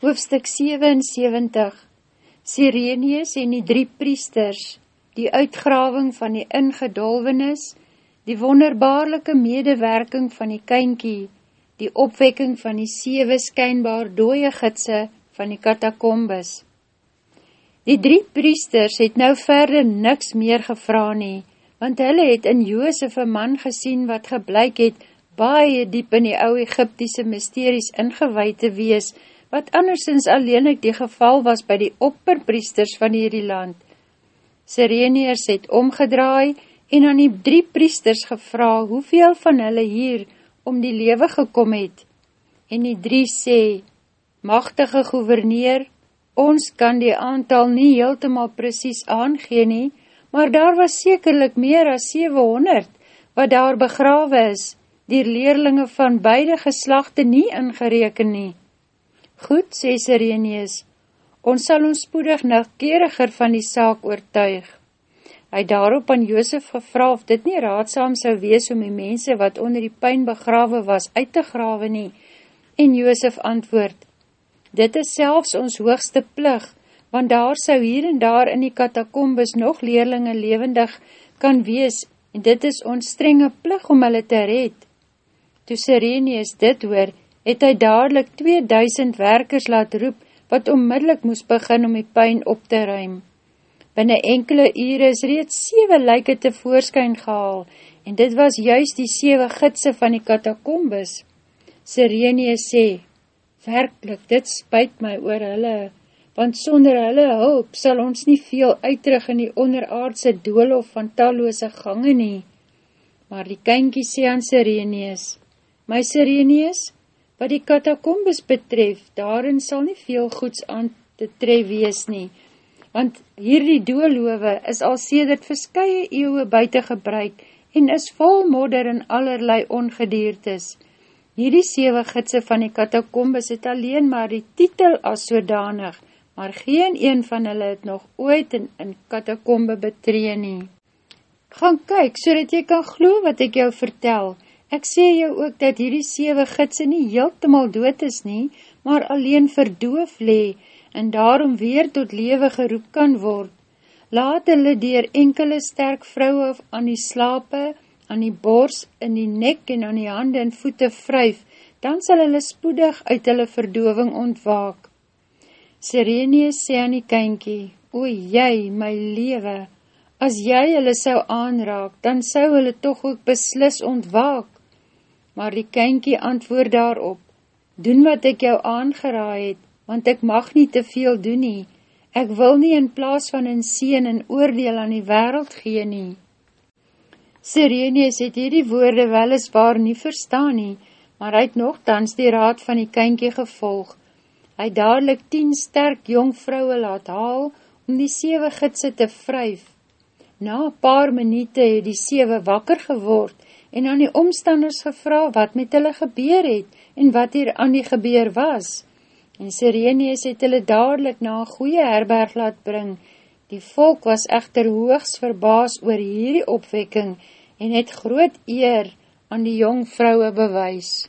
Hoofstuk 77 Sirenius en die drie priesters, die uitgraving van die ingedolvenis, die wonderbaarlike medewerking van die kynkie, die opwekking van die sewe skynbaar dooie gidse van die katakombes. Die drie priesters het nou verder niks meer gevra nie, want hulle het in Joosef een man gesien wat geblyk het baie diep in die ou Egyptiese mysteries ingewaid te wees, wat andersins alleenlik die geval was by die opperpriesters van hierdie land. Sireneers het omgedraai en aan die drie priesters gevra hoeveel van hulle hier om die lewe gekom het. En die drie sê, Machtige gouverneur, ons kan die aantal nie heeltemaal precies aangeen nie, maar daar was sekerlik meer as 700 wat daar begrawe is, die leerlinge van beide geslachte nie ingereken nie. Goed, sê Sireneus, ons sal ons spoedig nakeeriger van die saak oortuig. Hy daarop aan Joosef gevra of dit nie raadsaam sou wees om die mense wat onder die pijn begrawe was uit te grawe nie. En Joosef antwoord, dit is selfs ons hoogste plig, want daar sou hier en daar in die katakombes nog leerlinge levendig kan wees, en dit is ons strenge plig om hulle te red. Toe Sireneus dit hoor, het hy dadelijk 2000 werkers laat roep, wat onmiddellik moes begin om die pijn op te ruim. Binnen enkele uur is reeds 7 lyke te voorskyn gehaal, en dit was juist die 7 gidse van die katakombes. Sirene sê, Werkelijk, dit spuit my oor hulle, want sonder hulle hulp sal ons nie veel uitrig in die onderaardse doolhof van talloose gange nie. Maar die kynkie sê aan Sireneus, My Sireneus, Wat die katakombes betref, daarin sal nie veel goeds aan te tref wees nie, want hierdie doolhowe is al sedert verskye eeuwe buiten gebruik en is vol modder en allerlei ongediertes. Hierdie sewe gidse van die katakombes het alleen maar die titel as sodanig, maar geen een van hulle het nog ooit in, in katakombe betree nie. Gaan kyk, so dat jy kan glo wat ek jou vertel, Ek sê jou ook dat hierdie sewe gidse nie heeltemal dood is nie, maar alleen verdoof lee en daarom weer tot lewe geroep kan word. Laat hulle dier enkele sterk vrouwe aan die slape, aan die bors, in die nek en aan die hande en voete vryf, dan sal hulle spoedig uit hulle verdoving ontwaak. Sirenius sê aan die kynkie, O jy, my lewe, as jy hulle sou aanraak, dan sou hulle toch ook beslis ontwaak maar die kynkie antwoord daarop, Doen wat ek jou aangeraai het, want ek mag nie te veel doen nie, ek wil nie in plaas van een sien en oordeel aan die wereld gee nie. Sireneus het hierdie woorde weliswaar nie verstaan nie, maar hy het nogthans die raad van die kynkie gevolg. Hy dadelijk tien sterk jongvrouwe laat haal, om die sewe gidse te vryf. Na paar minuute het die sewe wakker geword, en aan die omstanders gevra wat met hulle gebeur het en wat hier aan die gebeur was. En Sireneus het hulle dadelijk na een goeie herberg laat bring. Die volk was echter hoogs verbaas oor hierdie opwekking en het groot eer aan die jong vrouwe bewys.